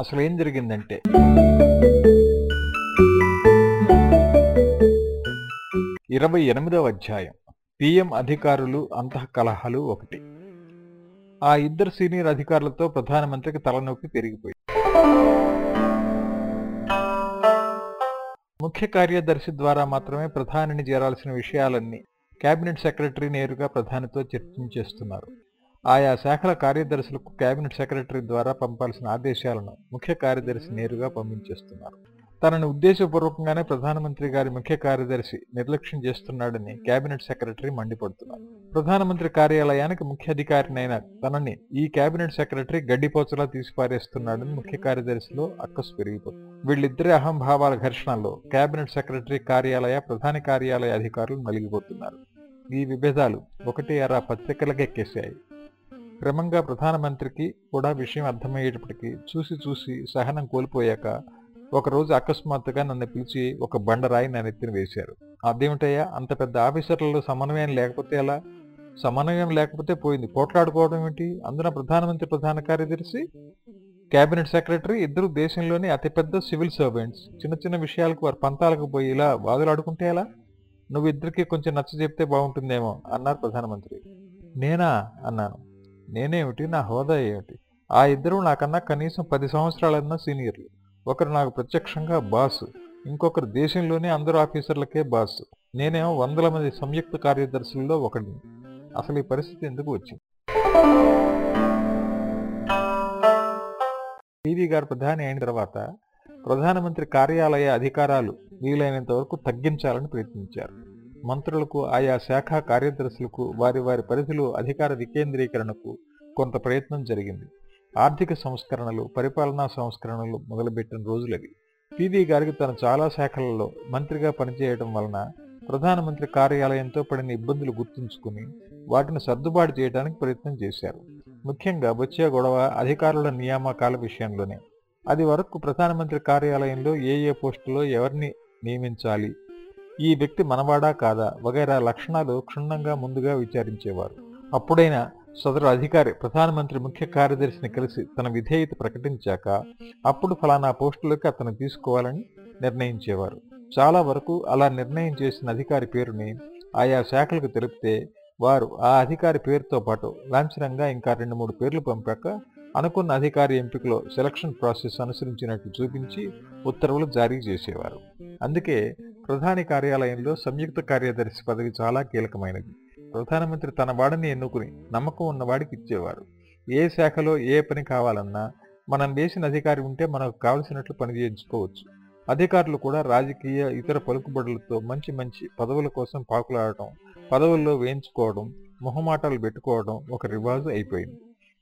అసలు ఏం జరిగిందంటే ఇరవై ఎనిమిదవ అధ్యాయం. పిఎం అధికారులు అంతఃకలహాలు ఒకటి. ఆ ఇద్దరు సీనియర్ అధికారులతో ప్రధానమంత్రికి తలనొప్పి పెరిగిపోయింది ముఖ్య కార్యదర్శి ద్వారా మాత్రమే ప్రధానిని చేరాల్సిన విషయాలన్నీ కేబినెట్ సెక్రటరీ నేరుగా ప్రధానితో చర్చించేస్తున్నారు ఆయా శాఖల కార్యదర్శులకు కేబినెట్ సెక్రటరీ ద్వారా పంపాల్సిన ఆదేశాలను ముఖ్య కార్యదర్శి నేరుగా పంపించేస్తున్నారు. తనని ఉద్దేశపూర్వకంగానే ప్రధానమంత్రి గారి ముఖ్య కార్యదర్శి నిర్లక్ష్యం చేస్తున్నాడని కేబినెట్ సెక్రటరీ మండిపడుతున్నారు. ప్రధానమంత్రి కార్యాలయానికి ముఖ్య అధికారినైన తనని ఈ కేబినెట్ సెక్రటరీ గడ్డిపోచలా తీసిపారేస్తున్నాడని ముఖ్య కార్యదర్శిలో అక్కసు పెరిగిపోతుంది. వీళ్ళిద్దరి అహంభావాల ఘర్షణలో కేబినెట్ సెక్రటరీ కార్యాలయ ప్రధాన కార్యాలయ అధికారులు నలిగిపోతున్నారు. ఈ విభేదాలు ఒకటి అరా పత్రికలకెక్కేశాయి. క్రమంగా ప్రధానమంత్రికి కూడా విషయం అర్థమయ్యేటప్పటికీ చూసి చూసి సహనం కోల్పోయాక ఒకరోజు అకస్మాత్తుగా నన్ను పిలిచి ఒక బండరాయి నా నెత్తిన వేశారు. అదేమిటయ్యా అంత పెద్ద ఆఫీసర్లలో సమన్వయం లేకపోతే ఎలా? సమన్వయం లేకపోతే పోయింది. పోట్లాడుకోవడం ఏంటి అందున ప్రధానమంత్రి ప్రధాన కార్యదర్శి కేబినెట్ సెక్రటరీ ఇద్దరు దేశంలోని అతిపెద్ద సివిల్ సర్వెంట్స్. చిన్న చిన్న విషయాలకు వారి పంతాలకు పోయి ఇలా వాదులాడుకుంటే ఎలా? నువ్వు ఇద్దరికి కొంచెం నచ్చ చెప్తే బాగుంటుందేమో అన్నారు ప్రధానమంత్రి. నేనా? అన్నాను. నేనేమిటి? నా హోదా ఏమిటి? ఆ ఇద్దరు నాకన్నా కనీసం పది సంవత్సరాలన్నా సీనియర్లు. ఒకరు నాకు ప్రత్యక్షంగా బాసు ఇంకొకరు దేశంలోనే అందరు ఆఫీసర్లకే బాసు. నేనేమో వందల మంది సంయుక్త కార్యదర్శుల్లో ఒకడిని. అసలు ఈ పరిస్థితి ఎందుకు వచ్చింది? టీవీ గారు ప్రధాని అయిన తర్వాత ప్రధానమంత్రి కార్యాలయ అధికారాలు వీలైనంత వరకు తగ్గించాలని ప్రయత్నించారు. మంత్రులకు ఆయా శాఖ కార్యదర్శులకు వారి వారి పరిధిలో అధికార వికేంద్రీకరణకు కొంత ప్రయత్నం జరిగింది. ఆర్థిక సంస్కరణలు పరిపాలనా సంస్కరణలు మొదలుపెట్టిన రోజులవి. పివి గారికి తన చాలా శాఖలలో మంత్రిగా పనిచేయడం వలన ప్రధానమంత్రి కార్యాలయంతో పడిన ఇబ్బందులు గుర్తుంచుకుని వాటిని సర్దుబాటు చేయడానికి ప్రయత్నం చేశారు. ముఖ్యంగా వచ్చే గొడవ అధికారుల నియామకాల విషయంలోనే. అది వరకు ప్రధానమంత్రి కార్యాలయంలో ఏ ఏ పోస్టులో ఎవరిని నియమించాలి ఈ వ్యక్తి మనవాడా కాదా? వగైరా లక్షణాలు క్షుణ్ణంగా ముందుగా విచారించేవారు. అప్పుడైనా సదరు అధికారి ప్రధానమంత్రి ముఖ్య కార్యదర్శిని కలిసి తన విధేయత ప్రకటించాక అప్పుడు ఫలానా పోస్టులకు అతను తీసుకోవాలని నిర్ణయించేవారు. చాలా వరకు అలా నిర్ణయం చేసిన అధికారి పేరుని ఆయా శాఖలకు తెలిపితే వారు ఆ అధికారి పేరుతో పాటు లాంఛనంగా ఇంకా రెండు మూడు పేర్లు పంపాక అనుకున్న అధికారి ఎంపికలో సెలక్షన్ ప్రాసెస్ అనుసరించినట్లు చూపించి ఉత్తర్వులు జారీ చేసేవారు. అందుకే ప్రధాని కార్యాలయంలో సంయుక్త కార్యదర్శి పదవి చాలా కీలకమైనది. ప్రధానమంత్రి తన వాడిని ఎన్నుకుని నమ్మకం ఉన్నవాడికి ఇచ్చేవారు. ఏ శాఖలో ఏ పని కావాలన్నా మనం వేసిన అధికారి ఉంటే మనకు కావలసినట్లు పని చేయించుకోవచ్చు. అధికారులు కూడా రాజకీయ ఇతర పలుకుబడులతో మంచి మంచి పదవుల కోసం పాకులాడటం పదవుల్లో వేయించుకోవడం మొహమాటాలు పెట్టుకోవడం ఒక రివాజు అయిపోయింది.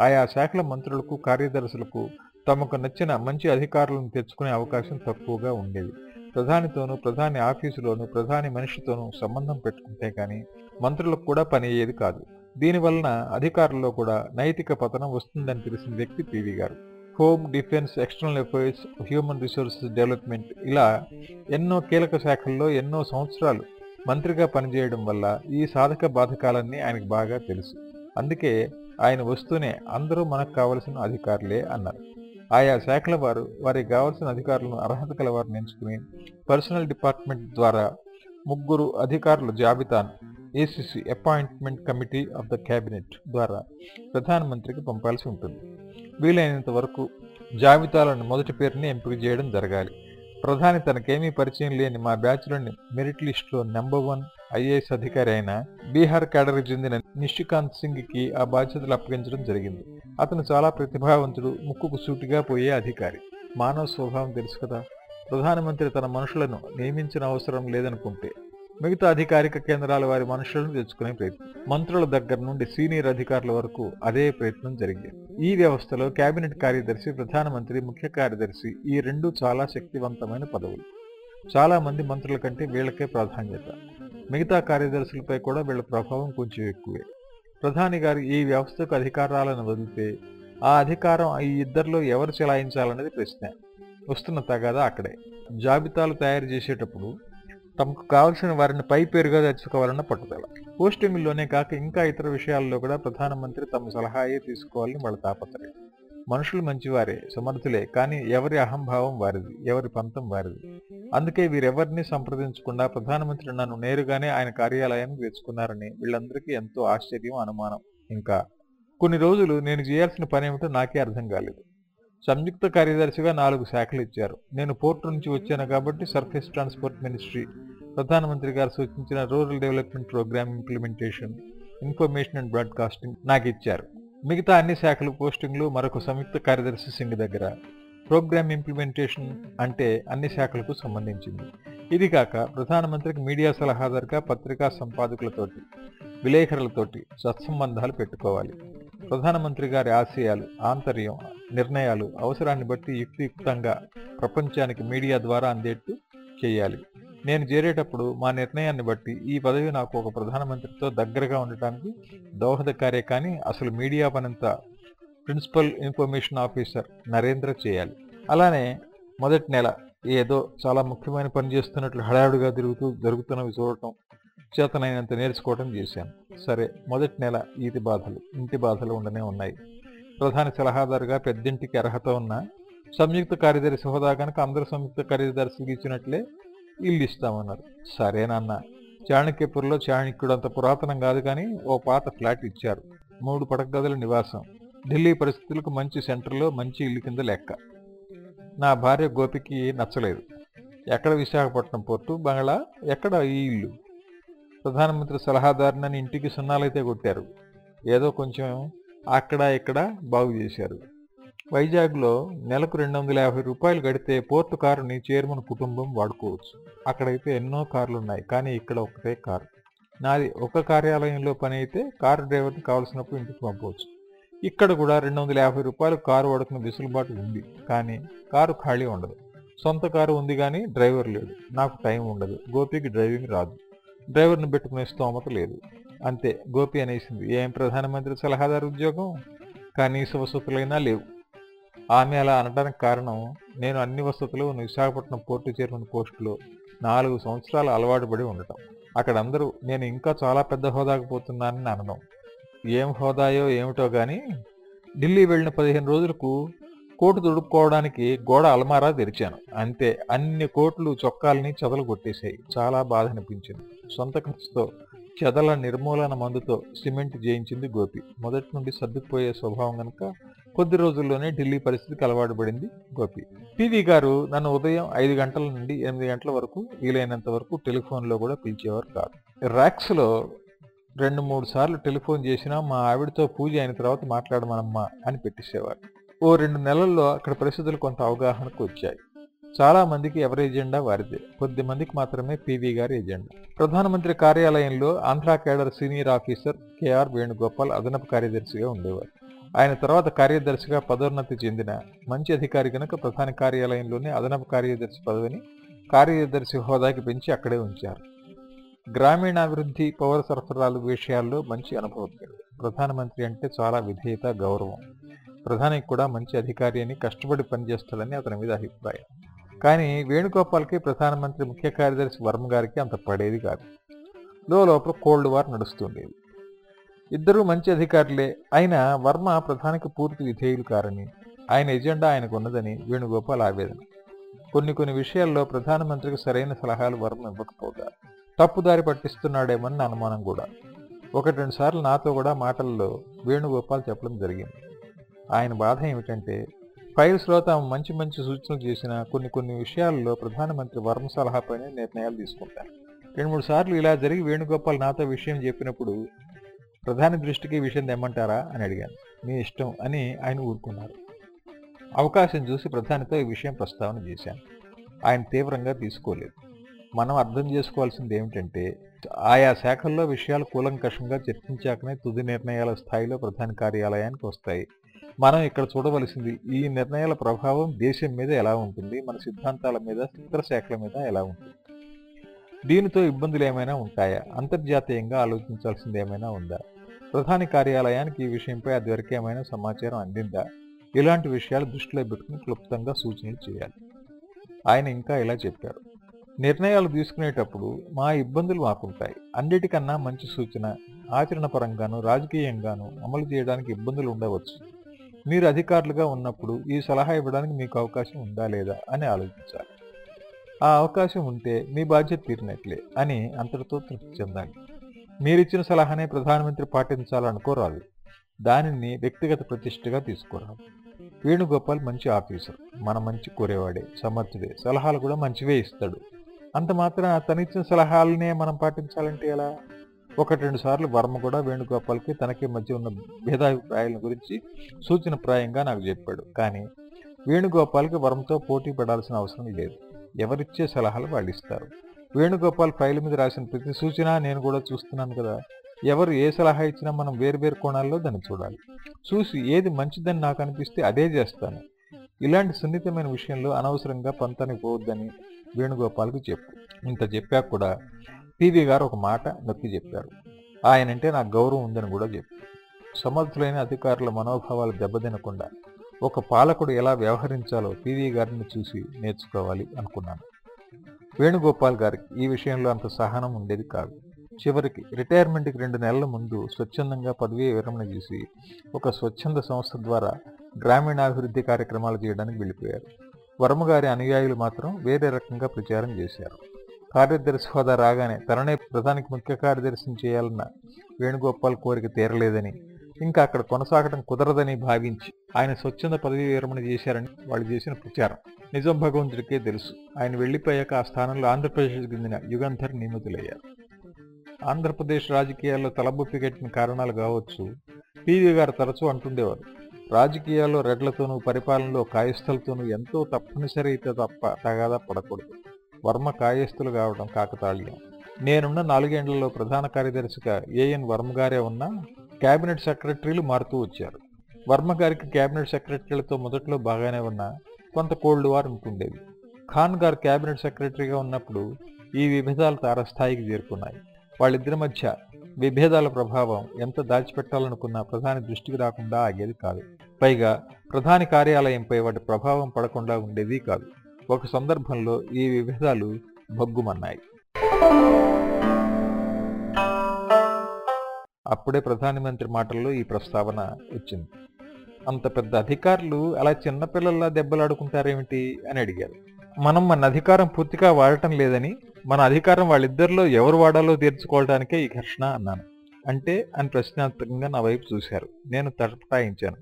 ఆయా శాఖల మంత్రులకు కార్యదర్శులకు తమకు నచ్చిన మంచి అధికారులను తెచ్చుకునే అవకాశం తక్కువగా ఉండేది. ప్రధానితోనూ ప్రధాని ఆఫీసులోనూ ప్రధాని మనిషితోనూ సంబంధం పెట్టుకుంటే కానీ మంత్రులకు కూడా పని అయ్యేది కాదు. దీనివలన అధికారుల్లో కూడా నైతిక పతనం వస్తుందని తెలిసిన వ్యక్తి పివి గారు. Home defence external affairs human resources development ఇలా ఎన్నో కీలక శాఖల్లో ఎన్నో సంవత్సరాలు మంత్రిగా పనిచేయడం వల్ల ఈ సాధక బాధకాలన్నీ ఆయనకు బాగా తెలుసు. అందుకే ఆయన వస్తూనే అందరూ మనకు కావలసిన అధికారులే అన్నారు. ఆయా శాఖల వారు వారికి కావాల్సిన అధికారులను అర్హత కల వారిని ఎంచుకుని పర్సనల్ డిపార్ట్మెంట్ ద్వారా ముగ్గురు అధికారుల జాబితాను ACC appointment committee of the cabinet ద్వారా ప్రధానమంత్రికి పంపాల్సి ఉంటుంది. వీలైనంత వరకు జాబితాలను మొదటి పేరుని ఎంపిక చేయడం జరగాలి. ప్రధాని తనకేమీ పరిచయం లేని మా బ్యాచ్లోని మెరిట్ లిస్టులో నెంబర్ వన్ ఐఏఎస్ అధికారి అయిన బీహార్ కేడర్కి చెందిన నిషికాంత్ సింగ్కి ఆ బాధ్యతలు అప్పగించడం జరిగింది. అతను చాలా ప్రతిభావంతుడు ముక్కుకు సూటిగా పోయే అధికారి. మానవ స్వభావం తెలుసు కదా. ప్రధానమంత్రి తన మనుషులను నియమించిన అవసరం లేదనుకుంటే మిగతా అధికారిక కేంద్రాల వారి మనుషులను తెచ్చుకునే ప్రయత్నం. మంత్రుల దగ్గర నుండి సీనియర్ అధికారుల వరకు అదే ప్రయత్నం జరిగింది. ఈ వ్యవస్థలో కేబినెట్ కార్యదర్శి ప్రధానమంత్రి ముఖ్య కార్యదర్శి ఈ రెండు చాలా శక్తివంతమైన పదవులు. చాలా మంది మంత్రుల కంటే వీళ్ళకే ప్రాధాన్యత. మిగతా కార్యదర్శులపై కూడా వీళ్ళ ప్రభావం కొంచెం ఎక్కువే. ప్రధాని గారు ఈ వ్యవస్థకు అధికారాలను వదిలితే ఆ అధికారం ఈ ఇద్దరిలో ఎవరు చెలాయించాలనేది ప్రశ్న. వస్తున్న తగాదా అక్కడే. జాబితాలు తయారు చేసేటప్పుడు తమకు కావలసిన వారిని పై పేరుగా తెచ్చుకోవాలన్న పట్టుదల. పోస్టింగ్లోనే కాక ఇంకా ఇతర విషయాల్లో కూడా ప్రధానమంత్రి తమ సలహాయే తీసుకోవాలని వాళ్ళ తాపత్రయం. మనుషులు మంచివారే సమర్థులే కానీ ఎవరి అహంభావం వారిది ఎవరి పంతం వారిది. అందుకే వీరెవరిని సంప్రదించకుండా ప్రధానమంత్రి నన్ను నేరుగానే ఆయన కార్యాలయానికి తెచ్చుకున్నారని వీళ్ళందరికీ ఎంతో ఆశ్చర్యం అనుమానం. ఇంకా కొన్ని రోజులు నేను చేయాల్సిన పని ఏమిటో నాకే అర్థం కాలేదు. సంయుక్త కార్యదర్శిగా నాలుగు శాఖలు ఇచ్చారు. నేను పోర్టు నుంచి వచ్చాను కాబట్టి సర్ఫేస్ ట్రాన్స్పోర్ట్ మినిస్ట్రీ ప్రధానమంత్రి గారు సూచించిన rural development programme implementation information and broadcasting నాకు ఇచ్చారు. మిగతా అన్ని శాఖలు పోస్టింగ్లు మరొక సంయుక్త కార్యదర్శి సింగ్ దగ్గర. ప్రోగ్రామ్ ఇంప్లిమెంటేషన్ అంటే అన్ని శాఖలకు సంబంధించింది. ఇది కాక ప్రధానమంత్రికి మీడియా సలహాదారుగా పత్రికా సంపాదకులతోటి విలేకరులతోటి సత్సంబంధాలు పెట్టుకోవాలి. ప్రధానమంత్రి గారి ఆశయాలు ఆంతర్యం నిర్ణయాలు అవసరాన్ని బట్టి యుక్తియుక్తంగా ప్రపంచానికి మీడియా ద్వారా అందేట్టు చేయాలి. నేను చేరేటప్పుడు మా నిర్ణయాన్ని బట్టి ఈ పదవి నాకు ఒక ప్రధానమంత్రితో దగ్గరగా ఉండటానికి దోహదకారే కానీ అసలు మీడియా పనంతా ప్రిన్సిపల్ ఇన్ఫర్మేషన్ ఆఫీసర్ నరేంద్ర చేయాలి. అలానే మొదటి నెల ఏదో చాలా ముఖ్యమైన పని చేస్తున్నట్లు హడావుడిగా తిరుగుతూ జరుగుతున్నవి చూడటం చేతనైనంత నేర్చుకోవటం చేశాను. సరే మొదటి నెల ఈతి బాధలు ఇంటి బాధలు ఉండనే ఉన్నాయి. ప్రధాన సలహాదారుగా పెద్దింటికి అర్హత ఉన్న సంయుక్త కార్యదర్శి హోదా కనుక అందరు సంయుక్త కార్యదర్శికి ఇచ్చినట్లే ఇల్లు ఇస్తామన్నారు. సరేనన్న చాణక్యపూర్లో చాణక్యుడు అంత పురాతనం కాదు కానీ ఓ పాత ఫ్లాట్ ఇచ్చారు. మూడు పడగదుల నివాసం. ఢిల్లీ పరిస్థితులకు మంచి సెంటర్లో మంచి ఇల్లు కింద లెక్క. నా భార్య గోపికి నచ్చలేదు. ఎక్కడ విశాఖపట్నం పోర్టు? బంగ్లా? ఎక్కడ ఈ ఇల్లు? ప్రధానమంత్రి సలహాదారునని ఇంటికి సున్నాలైతే కొట్టారు. ఏదో కొంచెం అక్కడ ఇక్కడ బాగు చేశారు. వైజాగ్లో నెలకు రెండు వందల యాభై రూపాయలు గడితే పోర్టు కారుని చైర్మన్ కుటుంబం వాడుకోవచ్చు. అక్కడైతే ఎన్నో కార్లు ఉన్నాయి కానీ ఇక్కడ ఒకటే కారు. నాది ఒక కార్యాలయంలో పని అయితే కారు డ్రైవర్ని కావాల్సినప్పుడు ఇంటికి పంపవచ్చు. ఇక్కడ కూడా రెండు వందల యాభై రూపాయలు కారు వాడుకున్న వెసులుబాటు ఉంది కానీ కారు ఖాళీ ఉండదు. సొంత కారు ఉంది కానీ డ్రైవర్ లేడు. నాకు టైం ఉండదు. గోపికి డ్రైవింగ్ రాదు. డ్రైవర్ని పెట్టుకునే స్తోమత లేదు. అంతే గోపి అనేసింది. ఏం ప్రధానమంత్రి సలహాదారు ఉద్యోగం? కనీస వసతులైనా లేవు. ఆమె అలా అనడానికి కారణం నేను అన్ని వసతులు విశాఖపట్నం పోర్టు చైర్మన్ పోస్టులో నాలుగు సంవత్సరాలు అలవాటు పడి ఉండటం. అక్కడ అందరూ నేను ఇంకా చాలా పెద్ద హోదాకు పోతున్నానని అనడం. ఏం హోదాయో ఏమిటో గాని ఢిల్లీ వెళ్ళిన పదిహేను రోజులకు కోటు తుడుపుకోవడానికి గోడ అలమారా తెరిచాను. అంతే అన్ని కోట్లు చొక్కాలని చెదలు కొట్టేశాయి చాలా బాధ అనిపించింది సొంత ఖర్చుతో చెదల నిర్మూలన మందుతో సిమెంట్ చేయించింది గోపి. మొదటి నుండి సర్దుకుపోయే స్వభావం కనుక కొద్ది రోజుల్లోనే ఢిల్లీ పరిస్థితికి అలవాటు పడింది గోపి. పీవీ గారు నన్ను ఉదయం ఐదు గంటల నుండి ఎనిమిది గంటల వరకు వీలైనంత వరకు టెలిఫోన్లో కూడా పిలిచేవారు కాదు. ర్యాక్స్లో రెండు మూడు సార్లు టెలిఫోన్ చేసినా మా ఆవిడతో పూజ అయిన తర్వాత మాట్లాడమనమ్మా అని పెట్టేసేవారు. ఓ రెండు నెలల్లో అక్కడ పరిస్థితులు కొంత అవగాహనకు వచ్చాయి. చాలామందికి ఎవరి ఎజెండా వారిదే. కొద్ది మందికి మాత్రమే పీవీ గారి ఎజెండా. ప్రధానమంత్రి కార్యాలయంలో Andhra cadre senior officer KR Venugopal అదనపు కార్యదర్శిగా ఉండేవారు. ఆయన తర్వాత కార్యదర్శిగా పదోన్నతి చెందిన మంచి అధికారి కనుక ప్రధాన కార్యాలయంలోనే అదనపు కార్యదర్శి పదవిని కార్యదర్శి హోదాకి పెంచి అక్కడే ఉంచారు. గ్రామీణాభివృద్ధి పౌర సరఫరాలు విషయాల్లో మంచి అనుభవజ్ఞుడు ప్రధానమంత్రి అంటే చాలా విధేయత గౌరవం. ప్రధానికి కూడా మంచి అధికారి అని కష్టపడి పనిచేస్తాడని అతని మీద అభిప్రాయం. కానీ వేణుగోపాల్కి ప్రధానమంత్రి ముఖ్య కార్యదర్శి వర్మ గారికి అంత పడేది కాదు. లోపల కోల్డ్ వార్ నడుస్తుండేది. ఇద్దరూ మంచి అధికారులే. అయినా వర్మ ప్రధానికి పూర్తి విధేయులు కారని ఆయన ఎజెండా ఆయనకు ఉన్నదని వేణుగోపాల్ ఆవేదన. కొన్ని కొన్ని విషయాల్లో ప్రధానమంత్రికి సరైన సలహాలు వర్మ ఇవ్వకపోగా తప్పుదారి పట్టిస్తున్నాడేమని అనుమానం కూడా. ఒకటి రెండు సార్లు నాతో కూడా మాటల్లో వేణుగోపాల్ చెప్పడం జరిగింది. ఆయన బాధ ఏమిటంటే ఫైల్స్లో తాము మంచి మంచి సూచనలు చేసిన కొన్ని కొన్ని విషయాల్లో ప్రధానమంత్రి వర్మ సలహాపైనే నిర్ణయాలు తీసుకుంటారు. రెండు మూడు సార్లు ఇలా జరిగి వేణుగోపాల్ నాతో విషయం చెప్పినప్పుడు ప్రధాని దృష్టికి విషయం తెమ్మంటారా అని అడిగాను. మీ ఇష్టం అని ఆయన ఊరుకున్నారు. అవకాశం చూసి ప్రధానితో ఈ విషయం ప్రస్తావన చేశాను. ఆయన తీవ్రంగా తీసుకోలేదు. మనం అర్థం చేసుకోవాల్సింది ఏమిటంటే ఆయా శాఖల్లో విషయాలు కూలంకషంగా చర్చించాకనే తుది నిర్ణయాల స్థాయిలో ప్రధాన కార్యాలయానికి వస్తాయి. మనం ఇక్కడ చూడవలసింది ఈ నిర్ణయాల ప్రభావం దేశం మీద ఎలా ఉంటుంది మన సిద్ధాంతాల మీద ఇతర శాఖల మీద ఎలా ఉంటుంది? దీనితో ఇబ్బందులు ఏమైనా ఉంటాయా? అంతర్జాతీయంగా ఆలోచించాల్సింది ఏమైనా ఉందా? ప్రధాని కార్యాలయానికి ఈ విషయంపై అదివరకు ఏమైనా సమాచారం అందిందా? ఇలాంటి విషయాలు దృష్టిలో పెట్టుకుని క్లుప్తంగా సూచనలు చేయాలి. ఆయన ఇంకా ఇలా చెప్పారు. నిర్ణయాలు తీసుకునేటప్పుడు మా ఇబ్బందులు మాకుంటాయి. అన్నిటికన్నా మంచి సూచన ఆచరణ పరంగాను రాజకీయంగాను అమలు చేయడానికి ఇబ్బందులు ఉండవచ్చు. మీరు అధికారులుగా ఉన్నప్పుడు ఈ సలహా ఇవ్వడానికి మీకు అవకాశం ఉందా లేదా అని ఆలోచించాలి. ఆ అవకాశం ఉంటే మీ బాధ్యత తీరినట్లే అని అంతటితో తృప్తి చెందాలి. మీరిచ్చిన సలహానే ప్రధానమంత్రి పాటించాలనుకోరాదు. దానిని వ్యక్తిగత ప్రతిష్టగా తీసుకోరాదు. వేణుగోపాల్ మంచి ఆఫీసర్. మన మంచి కోరేవాడే. సమర్థుడే. సలహాలు కూడా మంచివే ఇస్తాడు. అంత మాత్రం తనిచ్చిన సలహాలనే మనం పాటించాలంటే ఎలా? ఒకటి రెండు సార్లు వర్మ కూడా వేణుగోపాల్కి తనకి మధ్య ఉన్న భేదాభిప్రాయాల గురించి సూచనప్రాయంగా నాకు చెప్పాడు. కానీ వేణుగోపాల్కి వర్మతో పోటీ పడాల్సిన అవసరం లేదు. ఎవరిచ్చే సలహాలు వాళ్ళు ఇస్తారు వేణుగోపాల్ ఫైల్ మీద రాసిన ప్రతి సూచన నేను కూడా చూస్తున్నాను కదా. ఎవరు ఏ సలహా ఇచ్చినా మనం వేరువేరు కోణాల్లో దాన్ని చూడాలి. చూసి ఏది మంచిదని నాకు అనిపిస్తే అదే చేస్తాను. ఇలాంటి సున్నితమైన విషయంలో అనవసరంగా పంతానికి పోవద్దని వేణుగోపాల్కి చెప్పు. ఇంత చెప్పాక కూడా పీవీ గారు ఒక మాట నొక్కి చెప్పారు. ఆయనంటే నాకు గౌరవం ఉందని కూడా చెప్పు. సమర్థులైన అధికారుల మనోభావాలు దెబ్బతినకుండా ఒక పాలకుడు ఎలా వ్యవహరించాలో పీవీ గారిని చూసి నేర్చుకోవాలి అనుకున్నాను. వేణుగోపాల్ గారికి ఈ విషయంలో అంత సహనం ఉండేది కాదు. చివరికి రిటైర్మెంట్కి రెండు నెలల ముందు స్వచ్ఛందంగా పదవీ విరమణ చేసి ఒక స్వచ్ఛంద సంస్థ ద్వారా గ్రామీణాభివృద్ధి కార్యక్రమాలు చేయడానికి వెళ్ళిపోయారు. వర్మగారి అనుయాయులు మాత్రం వేరే రకంగా ప్రచారం చేశారు. కార్యదర్శి హోదా రాగానే తననే ప్రధానికి ముఖ్య కార్యదర్శిని చేయాలన్న వేణుగోపాల్ కోరిక తీరలేదని ఇంకా అక్కడ కొనసాగడం కుదరదని భావించి ఆయన స్వచ్ఛంద పదవీ విరమణ చేశారని వాళ్ళు చేసిన ప్రచారం. నిజం భగవంతుడికే తెలుసు. ఆయన వెళ్ళిపోయాక ఆ స్థానంలో ఆంధ్రప్రదేశ్కి చెందిన యుగంధర్ నియమితులయ్యారు. ఆంధ్రప్రదేశ్ రాజకీయాల్లో తలబొప్పి కట్టిన కారణాలు కావచ్చు పీవీ గారు తరచూ అంటుండేవారు. రాజకీయాల్లో రెడ్లతోనూ పరిపాలనలో కాయస్థలతోనూ ఎంతో తప్పనిసరి అయితే తప్ప తగాదా పడకూడదు. వర్మ కాయస్థులు కావడం కాకతాళీయం. నేనున్న నాలుగేండ్లలో ప్రధాన కార్యదర్శిగా ఏఎన్ వర్మ గారే ఉన్నా కేబినెట్ సెక్రటరీలు మారుతూ వచ్చారు. వర్మ గారికి కేబినెట్ సెక్రటరీలతో మొదట్లో బాగానే ఉన్నా కొంత కోల్డ్ వార్ ఉంటుండేది. ఖాన్ గారు కేబినెట్ సెక్రటరీగా ఉన్నప్పుడు ఈ విభేదాలు తారస్థాయికి చేరుకున్నాయి. వాళ్ళిద్దరి మధ్య విభేదాల ప్రభావం ఎంత దాచిపెట్టాలనుకున్నా ప్రధాని దృష్టికి రాకుండా ఆగేది కాదు. పైగా ప్రధాని కార్యాలయంపై వాటి ప్రభావం పడకుండా ఉండేది కాదు. ఒక సందర్భంలో ఈ విభేదాలు భగ్గుమన్నాయి. అప్పుడే ప్రధానమంత్రి మాటల్లో ఈ ప్రస్తావన వచ్చింది. అంత పెద్ద అధికారులు అలా చిన్నపిల్లల్లా దెబ్బలాడుకుంటారేమిటి అని అడిగారు. మనం మన అధికారం పూర్తిగా వాడటం లేదని మన అధికారం వాళ్ళిద్దరిలో ఎవరు వాడాలో తీర్చుకోవడానికే ఈ ఘర్షణ అన్నాను. అంటే అని ప్రశ్నార్థకంగా నా వైపు చూశారు. నేను తటపటాయించాను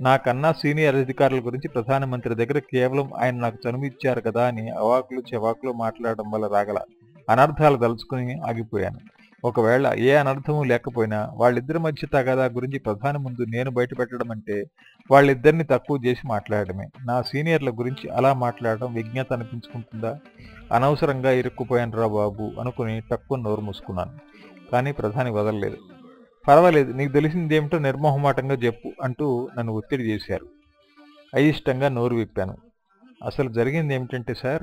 నాకన్నా సీనియర్ అధికారుల గురించి ప్రధానమంత్రి దగ్గర కేవలం ఆయన నాకు చనువు ఇచ్చారు కదా అని అవాకులు చెవాకులు మాట్లాడడం వల్ల రాగల. అనర్థాలు తలుచుకుని ఆగిపోయాను. ఒకవేళ ఏ అనర్థము లేకపోయినా వాళ్ళిద్దరి మధ్య తగాదా గురించి ప్రధాని ముందు నేను బయట పెట్టడం అంటే వాళ్ళిద్దరిని తక్కువ చేసి మాట్లాడమే నా సీనియర్ల గురించి అలా మాట్లాడడం విజ్ఞత అనిపించుకుంటుందా? అనవసరంగా ఇరుక్కుపోయాను రా బాబు అనుకుని తక్కువ నోరు మూసుకున్నాను. కానీ ప్రధాని వదలలేదు. పర్వాలేదు నీకు తెలిసిందేమిటో నిర్మోహమాటంగా చెప్పు అంటూ నన్ను ఒత్తిడి చేశారు. అయిష్టంగా నోరు విప్పాను. అసలు జరిగింది ఏమిటంటే సార్?